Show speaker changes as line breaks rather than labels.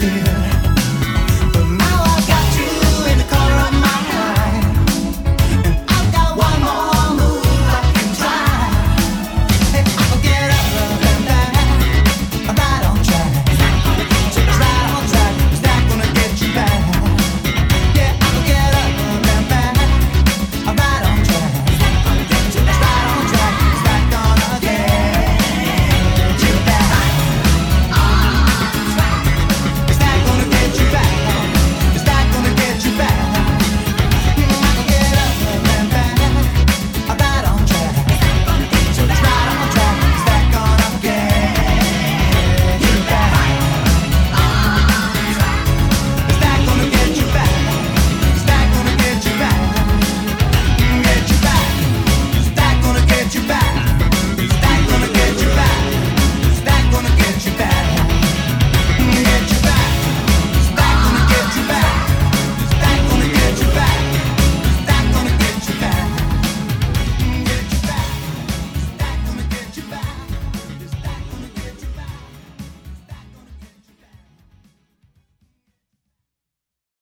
the.